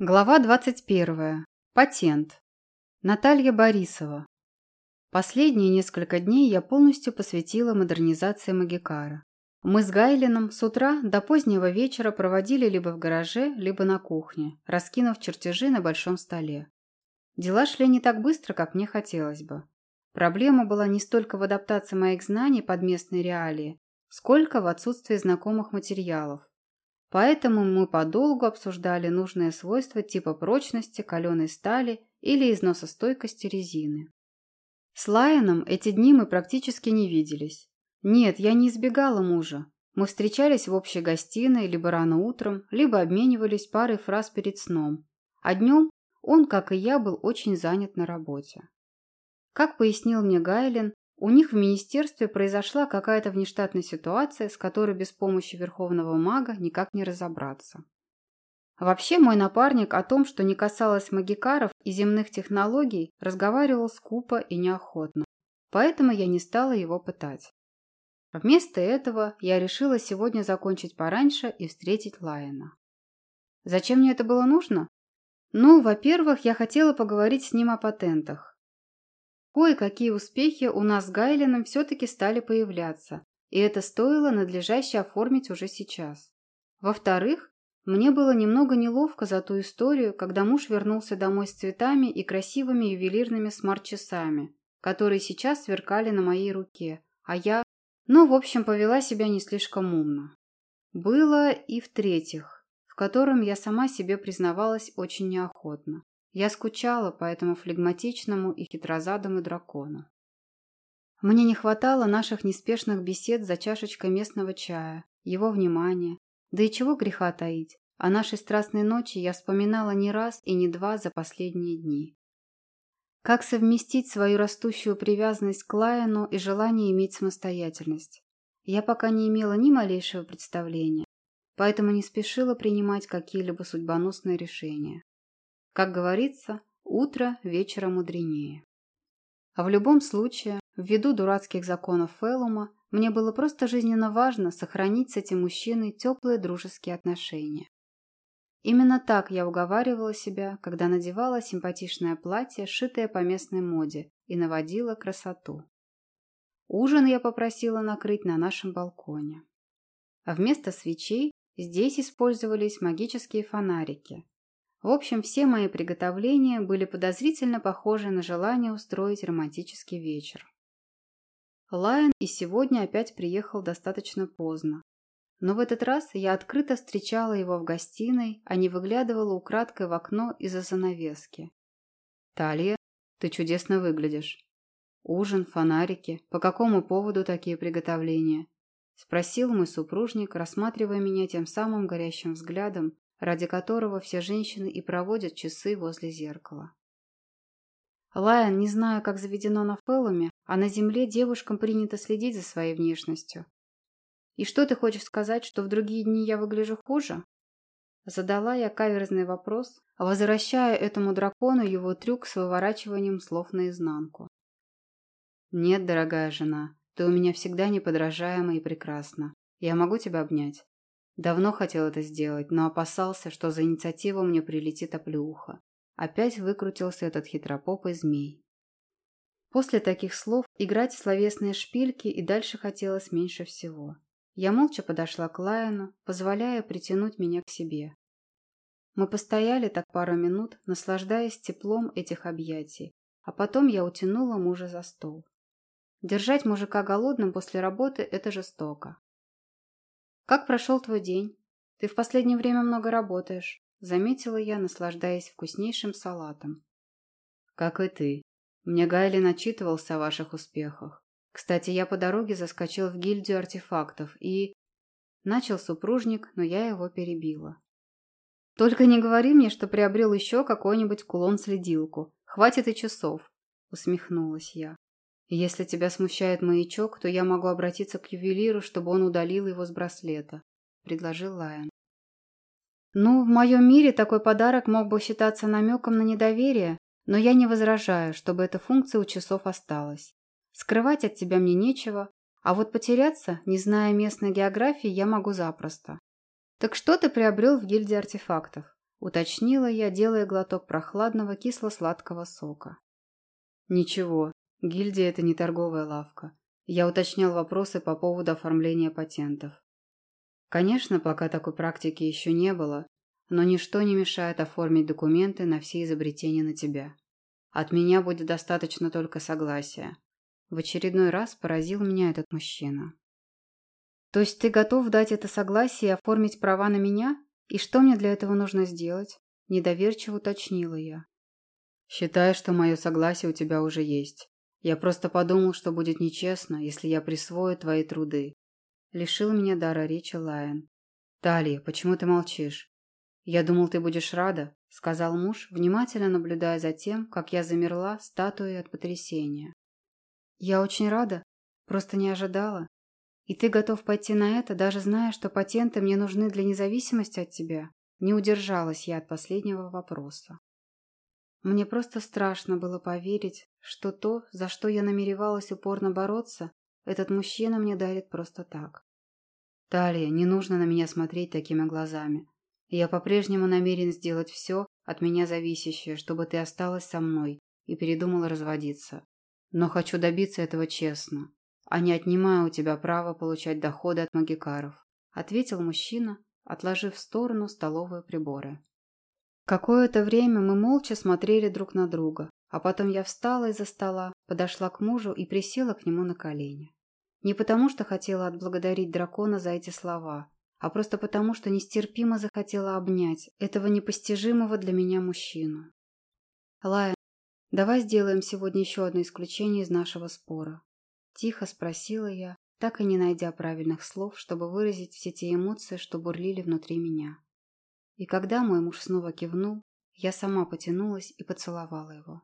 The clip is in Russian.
Глава 21. Патент. Наталья Борисова. Последние несколько дней я полностью посвятила модернизации Магикара. Мы с Гайлином с утра до позднего вечера проводили либо в гараже, либо на кухне, раскинув чертежи на большом столе. Дела шли не так быстро, как мне хотелось бы. Проблема была не столько в адаптации моих знаний под местные реалии, сколько в отсутствии знакомых материалов, Поэтому мы подолгу обсуждали нужные свойства типа прочности каленой стали или износостойкости резины. С Лайоном эти дни мы практически не виделись. Нет, я не избегала мужа. Мы встречались в общей гостиной либо рано утром, либо обменивались парой фраз перед сном. А днем он, как и я, был очень занят на работе. Как пояснил мне Гайлен, у них в министерстве произошла какая-то внештатная ситуация, с которой без помощи верховного мага никак не разобраться. Вообще мой напарник о том, что не касалось магикаров и земных технологий, разговаривал скупо и неохотно, поэтому я не стала его пытать. Вместо этого я решила сегодня закончить пораньше и встретить Лайена. Зачем мне это было нужно? Ну, во-первых, я хотела поговорить с ним о патентах. Кое-какие успехи у нас с Гайленом все-таки стали появляться, и это стоило надлежаще оформить уже сейчас. Во-вторых, мне было немного неловко за ту историю, когда муж вернулся домой с цветами и красивыми ювелирными смарт-часами, которые сейчас сверкали на моей руке, а я, ну, в общем, повела себя не слишком умно. Было и в-третьих, в котором я сама себе признавалась очень неохотно. Я скучала по этому флегматичному и хитрозадому дракону. Мне не хватало наших неспешных бесед за чашечкой местного чая, его внимания. Да и чего греха таить, о нашей страстной ночи я вспоминала не раз и не два за последние дни. Как совместить свою растущую привязанность к Лайону и желание иметь самостоятельность? Я пока не имела ни малейшего представления, поэтому не спешила принимать какие-либо судьбоносные решения. Как говорится, утро вечера мудренее. А в любом случае, ввиду дурацких законов Феллума, мне было просто жизненно важно сохранить с этим мужчиной теплые дружеские отношения. Именно так я уговаривала себя, когда надевала симпатичное платье, шитое по местной моде, и наводила красоту. Ужин я попросила накрыть на нашем балконе. А вместо свечей здесь использовались магические фонарики, в общем, все мои приготовления были подозрительно похожи на желание устроить романтический вечер. Лайон и сегодня опять приехал достаточно поздно. Но в этот раз я открыто встречала его в гостиной, а не выглядывала украдкой в окно из-за занавески. «Талия, ты чудесно выглядишь. Ужин, фонарики. По какому поводу такие приготовления?» Спросил мой супружник, рассматривая меня тем самым горящим взглядом, ради которого все женщины и проводят часы возле зеркала. Лайон, не знаю, как заведено на Феллуме, а на Земле девушкам принято следить за своей внешностью. И что ты хочешь сказать, что в другие дни я выгляжу хуже? Задала я каверзный вопрос, возвращая этому дракону его трюк с выворачиванием слов наизнанку. «Нет, дорогая жена, ты у меня всегда неподражаема и прекрасна. Я могу тебя обнять?» Давно хотел это сделать, но опасался, что за инициативу мне прилетит оплеуха. Опять выкрутился этот хитропопый змей. После таких слов играть в словесные шпильки и дальше хотелось меньше всего. Я молча подошла к Лайону, позволяя притянуть меня к себе. Мы постояли так пару минут, наслаждаясь теплом этих объятий, а потом я утянула мужа за стол. Держать мужика голодным после работы – это жестоко. «Как прошел твой день? Ты в последнее время много работаешь», – заметила я, наслаждаясь вкуснейшим салатом. «Как и ты. Мне Гайли начитывался о ваших успехах. Кстати, я по дороге заскочил в гильдию артефактов и...» Начал супружник, но я его перебила. «Только не говори мне, что приобрел еще какой-нибудь кулон-следилку. Хватит и часов», – усмехнулась я. Если тебя смущает маячок, то я могу обратиться к ювелиру, чтобы он удалил его с браслета», – предложил Лайон. «Ну, в моем мире такой подарок мог бы считаться намеком на недоверие, но я не возражаю, чтобы эта функция у часов осталась. Скрывать от тебя мне нечего, а вот потеряться, не зная местной географии, я могу запросто. Так что ты приобрел в гильдии артефактов? Уточнила я, делая глоток прохладного кисло-сладкого сока. Ничего, гильдия – это не торговая лавка. Я уточнял вопросы по поводу оформления патентов. Конечно, пока такой практики еще не было, но ничто не мешает оформить документы на все изобретения на тебя. От меня будет достаточно только согласия. В очередной раз поразил меня этот мужчина. То есть ты готов дать это согласие и оформить права на меня? И что мне для этого нужно сделать? Недоверчиво уточнила я. Считай, что мое согласие у тебя уже есть. Я просто подумал, что будет нечестно, если я присвою твои труды. Лишил меня дара речи Лайон. Талия, почему ты молчишь? Я думал, ты будешь рада, сказал муж, внимательно наблюдая за тем, как я замерла статуей от потрясения. Я очень рада, просто не ожидала. И ты готов пойти на это, даже зная, что патенты мне нужны для независимости от тебя? Не удержалась я от последнего вопроса. Мне просто страшно было поверить, что то, за что я намеревалась упорно бороться, этот мужчина мне дарит просто так. Талия, не нужно на меня смотреть такими глазами. Я по-прежнему намерен сделать все от меня зависящее, чтобы ты осталась со мной и передумала разводиться. Но хочу добиться этого честно а не отнимаю у тебя право получать доходы от магикаров», ответил мужчина, отложив в сторону столовые приборы. Какое-то время мы молча смотрели друг на друга, а потом я встала из-за стола, подошла к мужу и присела к нему на колени. Не потому, что хотела отблагодарить дракона за эти слова, а просто потому, что нестерпимо захотела обнять этого непостижимого для меня мужчину. «Лайон, давай сделаем сегодня еще одно исключение из нашего спора. Тихо спросила я, так и не найдя правильных слов, чтобы выразить все те эмоции, что бурлили внутри меня. И когда мой муж снова кивнул, я сама потянулась и поцеловала его.